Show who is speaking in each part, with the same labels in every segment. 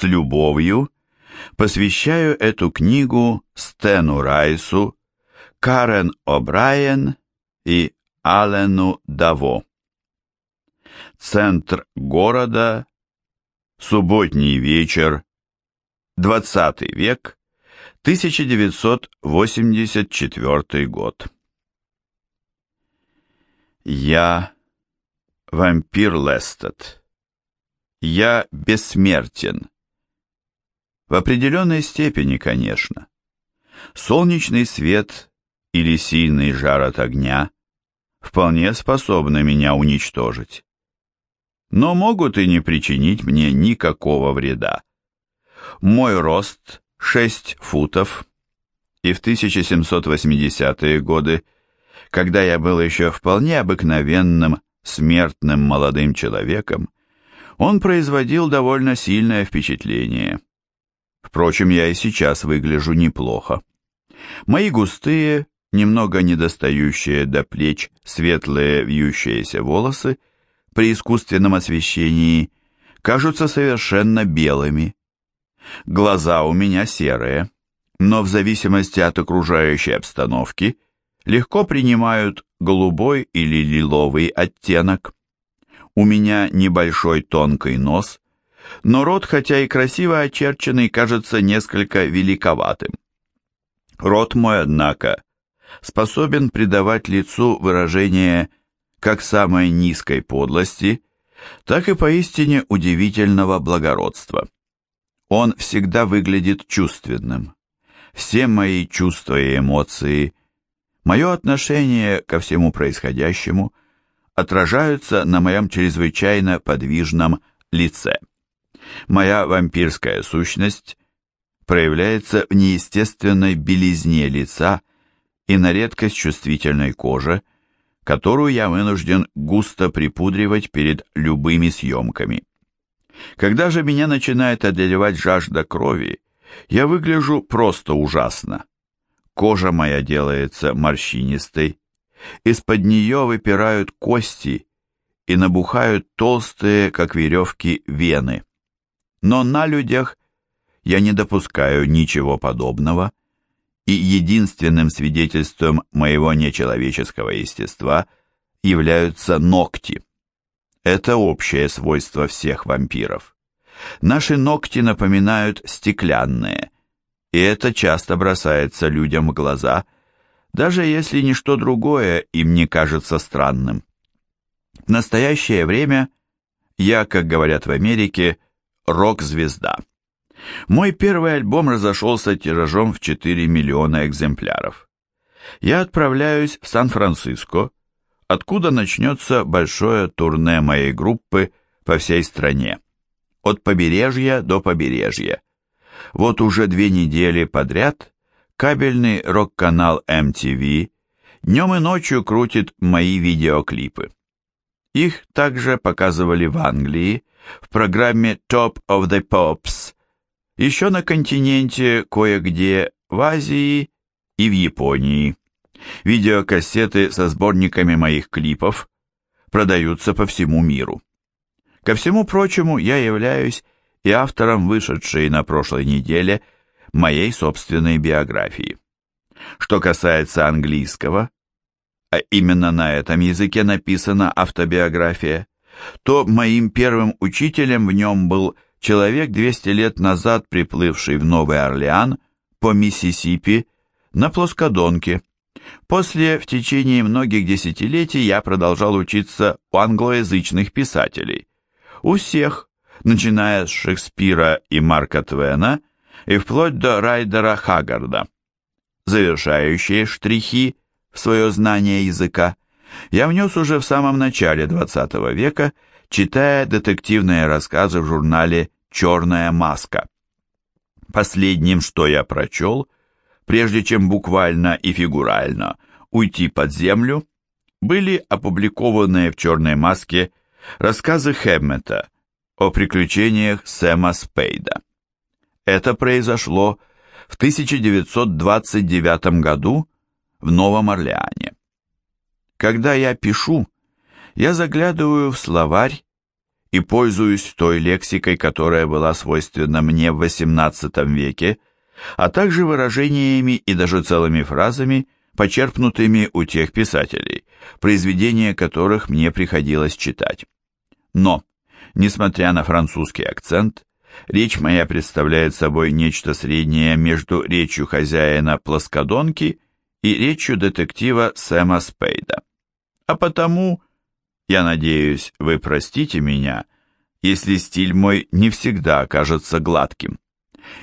Speaker 1: с любовью посвящаю эту книгу Стэну Райсу, Карен О'Брайен и Алену Даво. Центр города, субботний вечер, 20 век, 1984 год. Я вампир Лестед. Я бессмертен. В определенной степени, конечно. Солнечный свет или сильный жар от огня вполне способны меня уничтожить. Но могут и не причинить мне никакого вреда. Мой рост 6 футов, и в 1780-е годы, когда я был еще вполне обыкновенным, смертным молодым человеком, он производил довольно сильное впечатление. Впрочем, я и сейчас выгляжу неплохо. Мои густые, немного недостающие до плеч светлые вьющиеся волосы при искусственном освещении кажутся совершенно белыми, Глаза у меня серые, но в зависимости от окружающей обстановки легко принимают голубой или лиловый оттенок. У меня небольшой тонкий нос, но рот, хотя и красиво очерченный, кажется несколько великоватым. Рот мой, однако, способен придавать лицу выражение как самой низкой подлости, так и поистине удивительного благородства. Он всегда выглядит чувственным. Все мои чувства и эмоции, мое отношение ко всему происходящему отражаются на моем чрезвычайно подвижном лице. Моя вампирская сущность проявляется в неестественной белизне лица и на редкость чувствительной коже, которую я вынужден густо припудривать перед любыми съемками. Когда же меня начинает одолевать жажда крови, я выгляжу просто ужасно. Кожа моя делается морщинистой, из-под нее выпирают кости и набухают толстые, как веревки, вены. Но на людях я не допускаю ничего подобного, и единственным свидетельством моего нечеловеческого естества являются ногти. Это общее свойство всех вампиров. Наши ногти напоминают стеклянные, и это часто бросается людям в глаза, даже если ничто другое им не кажется странным. В настоящее время я, как говорят в Америке, рок-звезда. Мой первый альбом разошелся тиражом в 4 миллиона экземпляров. Я отправляюсь в Сан-Франциско, откуда начнется большое турне моей группы по всей стране, от побережья до побережья. Вот уже две недели подряд кабельный рок-канал MTV днем и ночью крутит мои видеоклипы. Их также показывали в Англии в программе Top of the Pops, еще на континенте кое-где в Азии и в Японии. Видеокассеты со сборниками моих клипов продаются по всему миру. Ко всему прочему, я являюсь и автором вышедшей на прошлой неделе моей собственной биографии. Что касается английского, а именно на этом языке написана автобиография, то моим первым учителем в нем был человек 200 лет назад приплывший в Новый Орлеан по Миссисипи на плоскодонке, После, в течение многих десятилетий, я продолжал учиться у англоязычных писателей. У всех, начиная с Шекспира и Марка Твена и вплоть до Райдера Хаггарда. Завершающие штрихи в свое знание языка я внес уже в самом начале XX века, читая детективные рассказы в журнале «Черная маска». Последним, что я прочел – прежде чем буквально и фигурально уйти под землю, были опубликованные в «Черной маске» рассказы Хэммета о приключениях Сэма Спейда. Это произошло в 1929 году в Новом Орлеане. Когда я пишу, я заглядываю в словарь и пользуюсь той лексикой, которая была свойственна мне в XVIII веке, а также выражениями и даже целыми фразами, почерпнутыми у тех писателей, произведения которых мне приходилось читать. Но, несмотря на французский акцент, речь моя представляет собой нечто среднее между речью хозяина плоскодонки и речью детектива Сэма Спейда. А потому, я надеюсь, вы простите меня, если стиль мой не всегда окажется гладким.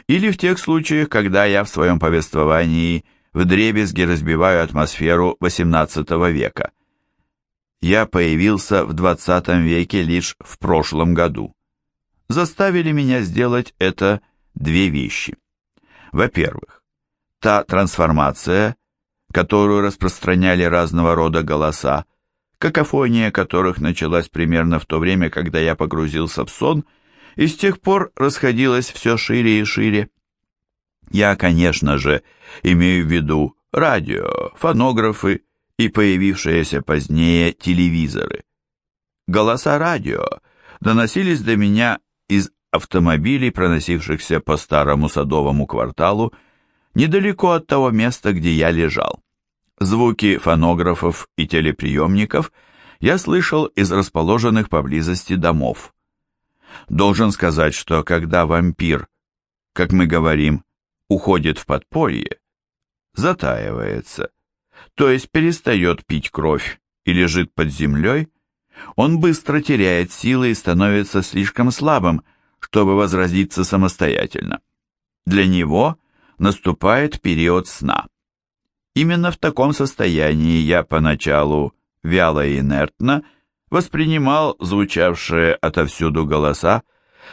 Speaker 1: Или в тех случаях, когда я в своем повествовании вдребезги разбиваю атмосферу XVIII века. Я появился в XX веке лишь в прошлом году. Заставили меня сделать это две вещи. Во-первых, та трансформация, которую распространяли разного рода голоса, какофония которых началась примерно в то время, когда я погрузился в сон, и с тех пор расходилась все шире и шире. Я, конечно же, имею в виду радио, фонографы и появившиеся позднее телевизоры. Голоса радио доносились до меня из автомобилей, проносившихся по старому садовому кварталу, недалеко от того места, где я лежал. Звуки фонографов и телеприемников я слышал из расположенных поблизости домов. Должен сказать, что когда вампир, как мы говорим, уходит в подполье, затаивается, то есть перестает пить кровь и лежит под землей, он быстро теряет силы и становится слишком слабым, чтобы возразиться самостоятельно. Для него наступает период сна. Именно в таком состоянии я поначалу вяло и инертно воспринимал звучавшие отовсюду голоса,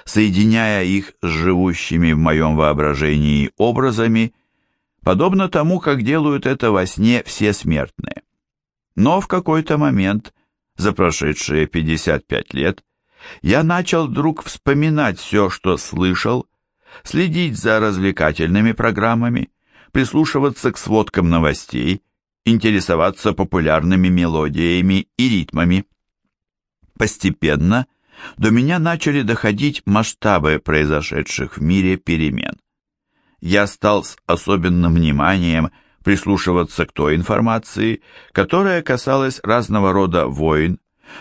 Speaker 1: соединяя их с живущими в моем воображении образами, подобно тому, как делают это во сне все смертные. Но в какой-то момент, за прошедшие 55 лет, я начал вдруг вспоминать все, что слышал, следить за развлекательными программами, прислушиваться к сводкам новостей, интересоваться популярными мелодиями и ритмами. Постепенно до меня начали доходить масштабы произошедших в мире перемен. Я стал с особенным вниманием прислушиваться к той информации, которая касалась разного рода войн,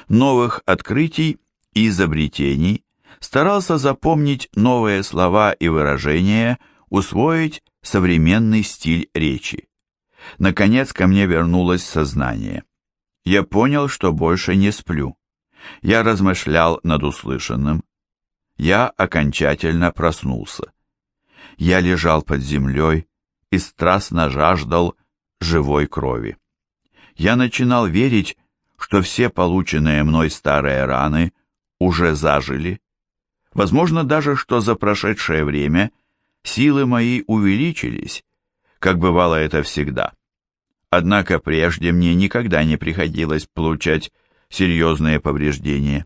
Speaker 1: новых открытий и изобретений, старался запомнить новые слова и выражения, усвоить современный стиль речи. Наконец ко мне вернулось сознание. Я понял, что больше не сплю. Я размышлял над услышанным. Я окончательно проснулся. Я лежал под землей и страстно жаждал живой крови. Я начинал верить, что все полученные мной старые раны уже зажили. Возможно даже, что за прошедшее время – силы мои увеличились, как бывало это всегда. Однако прежде мне никогда не приходилось получать серьезные повреждения.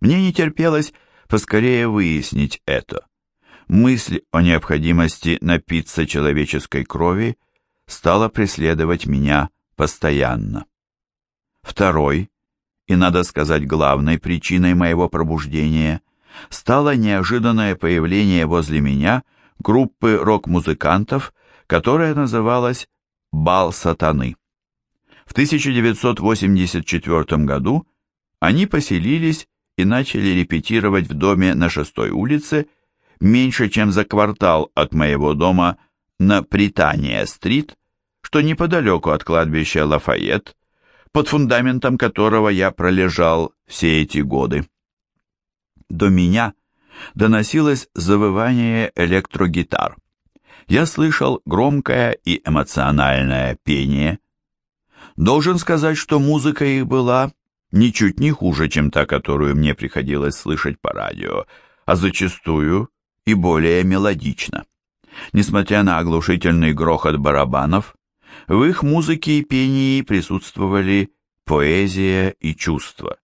Speaker 1: Мне не терпелось поскорее выяснить это. Мысль о необходимости напиться человеческой крови стала преследовать меня постоянно. Второй, и надо сказать главной причиной моего пробуждения, стало неожиданное появление возле меня – группы рок-музыкантов, которая называлась «Бал сатаны». В 1984 году они поселились и начали репетировать в доме на шестой улице, меньше чем за квартал от моего дома на Притания-стрит, что неподалеку от кладбища Лафайет, под фундаментом которого я пролежал все эти годы. До меня – доносилось завывание электрогитар. Я слышал громкое и эмоциональное пение. Должен сказать, что музыка их была ничуть не хуже, чем та, которую мне приходилось слышать по радио, а зачастую и более мелодично. Несмотря на оглушительный грохот барабанов, в их музыке и пении присутствовали поэзия и чувство,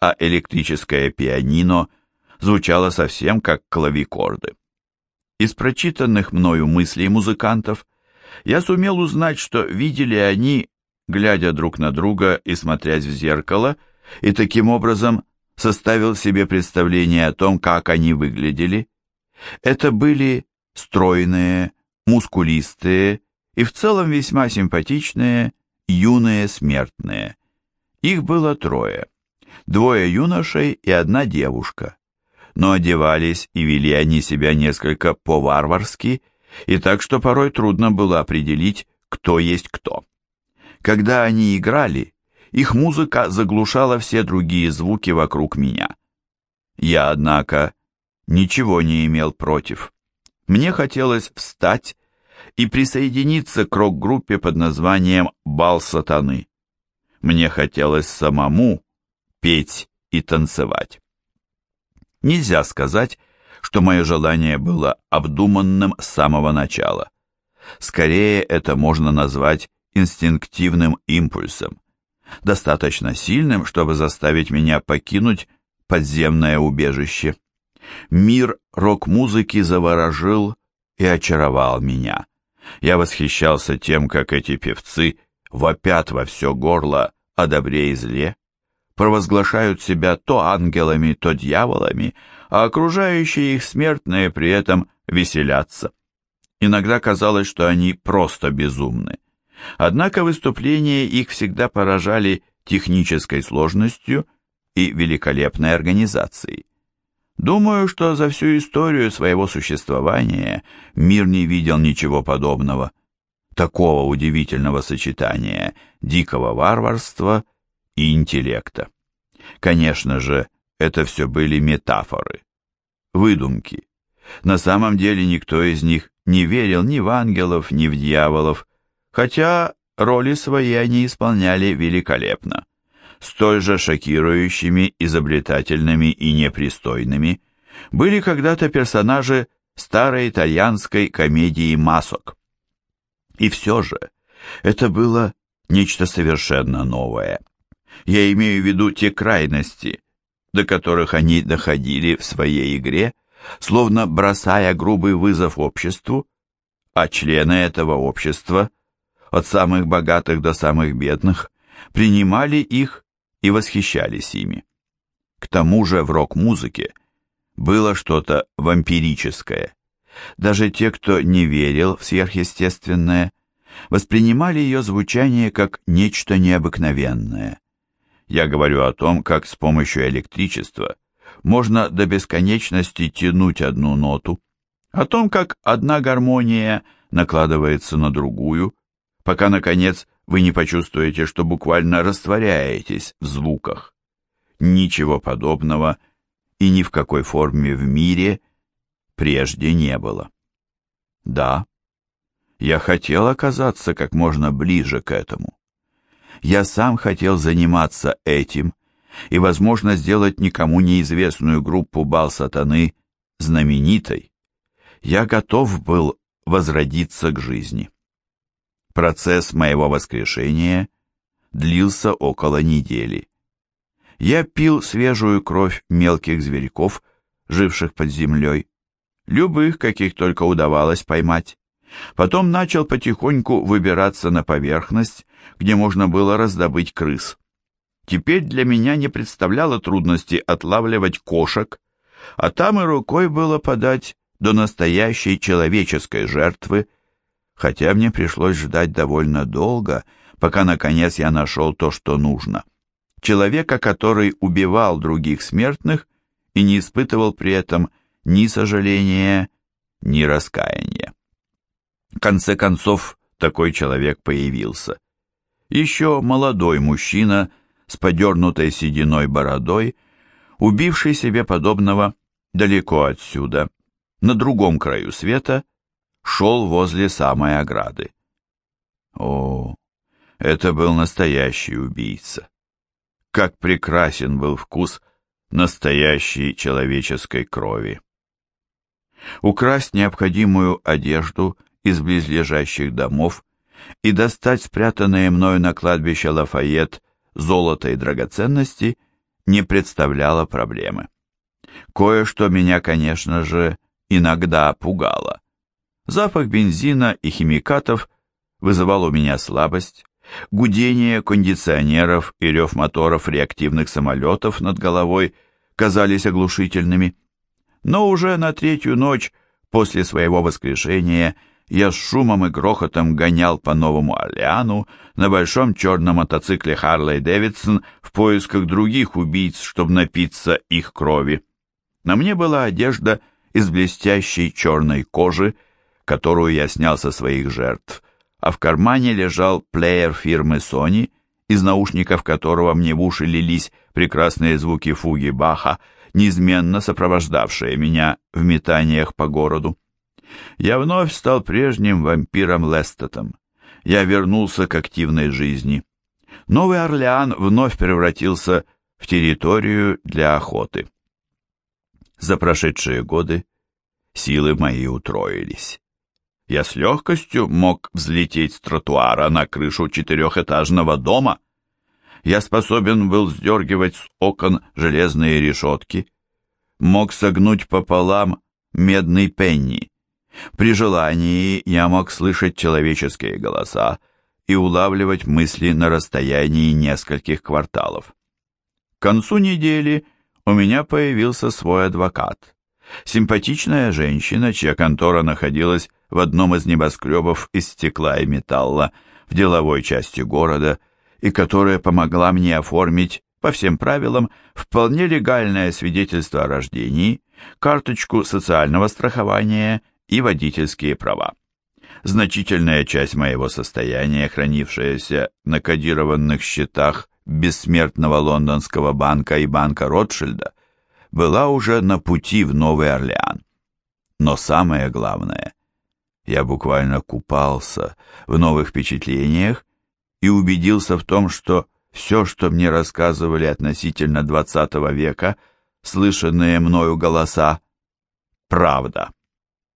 Speaker 1: а электрическое пианино звучало совсем как клавикорды. Из прочитанных мною мыслей музыкантов я сумел узнать, что видели они, глядя друг на друга и смотрясь в зеркало, и таким образом составил себе представление о том, как они выглядели. Это были стройные, мускулистые и в целом весьма симпатичные юные смертные. Их было трое. Двое юношей и одна девушка. Но одевались и вели они себя несколько по-варварски, и так что порой трудно было определить, кто есть кто. Когда они играли, их музыка заглушала все другие звуки вокруг меня. Я, однако, ничего не имел против. Мне хотелось встать и присоединиться к рок-группе под названием «Бал сатаны». Мне хотелось самому петь и танцевать. Нельзя сказать, что мое желание было обдуманным с самого начала. Скорее, это можно назвать инстинктивным импульсом, достаточно сильным, чтобы заставить меня покинуть подземное убежище. Мир рок-музыки заворожил и очаровал меня. Я восхищался тем, как эти певцы вопят во все горло о добре и зле, провозглашают себя то ангелами, то дьяволами, а окружающие их смертные при этом веселятся. Иногда казалось, что они просто безумны. Однако выступления их всегда поражали технической сложностью и великолепной организацией. Думаю, что за всю историю своего существования мир не видел ничего подобного, такого удивительного сочетания дикого варварства и интеллекта. Конечно же, это все были метафоры, выдумки. На самом деле никто из них не верил ни в ангелов, ни в дьяволов, хотя роли свои они исполняли великолепно столь же шокирующими, изобретательными и непристойными, были когда-то персонажи старой итальянской комедии «Масок». И все же это было нечто совершенно новое. Я имею в виду те крайности, до которых они доходили в своей игре, словно бросая грубый вызов обществу, а члены этого общества, от самых богатых до самых бедных, принимали их и восхищались ими. К тому же в рок-музыке было что-то вампирическое. Даже те, кто не верил в сверхъестественное, воспринимали ее звучание как нечто необыкновенное. Я говорю о том, как с помощью электричества можно до бесконечности тянуть одну ноту, о том, как одна гармония накладывается на другую, пока, наконец, вы не почувствуете, что буквально растворяетесь в звуках. Ничего подобного и ни в какой форме в мире прежде не было. Да, я хотел оказаться как можно ближе к этому. Я сам хотел заниматься этим и, возможно, сделать никому неизвестную группу бал сатаны знаменитой. Я готов был возродиться к жизни. Процесс моего воскрешения длился около недели. Я пил свежую кровь мелких зверьков, живших под землей, любых, каких только удавалось поймать. Потом начал потихоньку выбираться на поверхность, где можно было раздобыть крыс. Теперь для меня не представляло трудности отлавливать кошек, а там и рукой было подать до настоящей человеческой жертвы, хотя мне пришлось ждать довольно долго, пока наконец я нашел то, что нужно. Человека, который убивал других смертных и не испытывал при этом ни сожаления, ни раскаяния. В конце концов, такой человек появился. Еще молодой мужчина с подернутой сединой бородой, убивший себе подобного далеко отсюда, на другом краю света, шел возле самой ограды. О, это был настоящий убийца. Как прекрасен был вкус настоящей человеческой крови. Украсть необходимую одежду из близлежащих домов и достать спрятанные мною на кладбище Лафайет золото и драгоценности не представляло проблемы. Кое-что меня, конечно же, иногда пугало. Запах бензина и химикатов вызывал у меня слабость, гудение кондиционеров и рев моторов реактивных самолетов над головой казались оглушительными. Но уже на третью ночь после своего воскрешения я с шумом и грохотом гонял по Новому Орлеану на большом черном мотоцикле Харлей Дэвидсон в поисках других убийц, чтобы напиться их крови. На мне была одежда из блестящей черной кожи, которую я снял со своих жертв, а в кармане лежал плеер фирмы Sony, из наушников которого мне в уши лились прекрасные звуки фуги Баха, неизменно сопровождавшие меня в метаниях по городу. Я вновь стал прежним вампиром Лестетом. Я вернулся к активной жизни. Новый Орлеан вновь превратился в территорию для охоты. За прошедшие годы силы мои утроились. Я с легкостью мог взлететь с тротуара на крышу четырехэтажного дома. Я способен был сдергивать с окон железные решетки, мог согнуть пополам медный пенни. При желании я мог слышать человеческие голоса и улавливать мысли на расстоянии нескольких кварталов. К концу недели у меня появился свой адвокат. Симпатичная женщина, чья контора находилась в одном из небоскребов из стекла и металла в деловой части города и которая помогла мне оформить по всем правилам вполне легальное свидетельство о рождении, карточку социального страхования и водительские права. Значительная часть моего состояния, хранившаяся на кодированных счетах бессмертного лондонского банка и банка Ротшильда, была уже на пути в Новый Орлеан. Но самое главное, я буквально купался в новых впечатлениях и убедился в том, что все, что мне рассказывали относительно XX века, слышанные мною голоса, правда.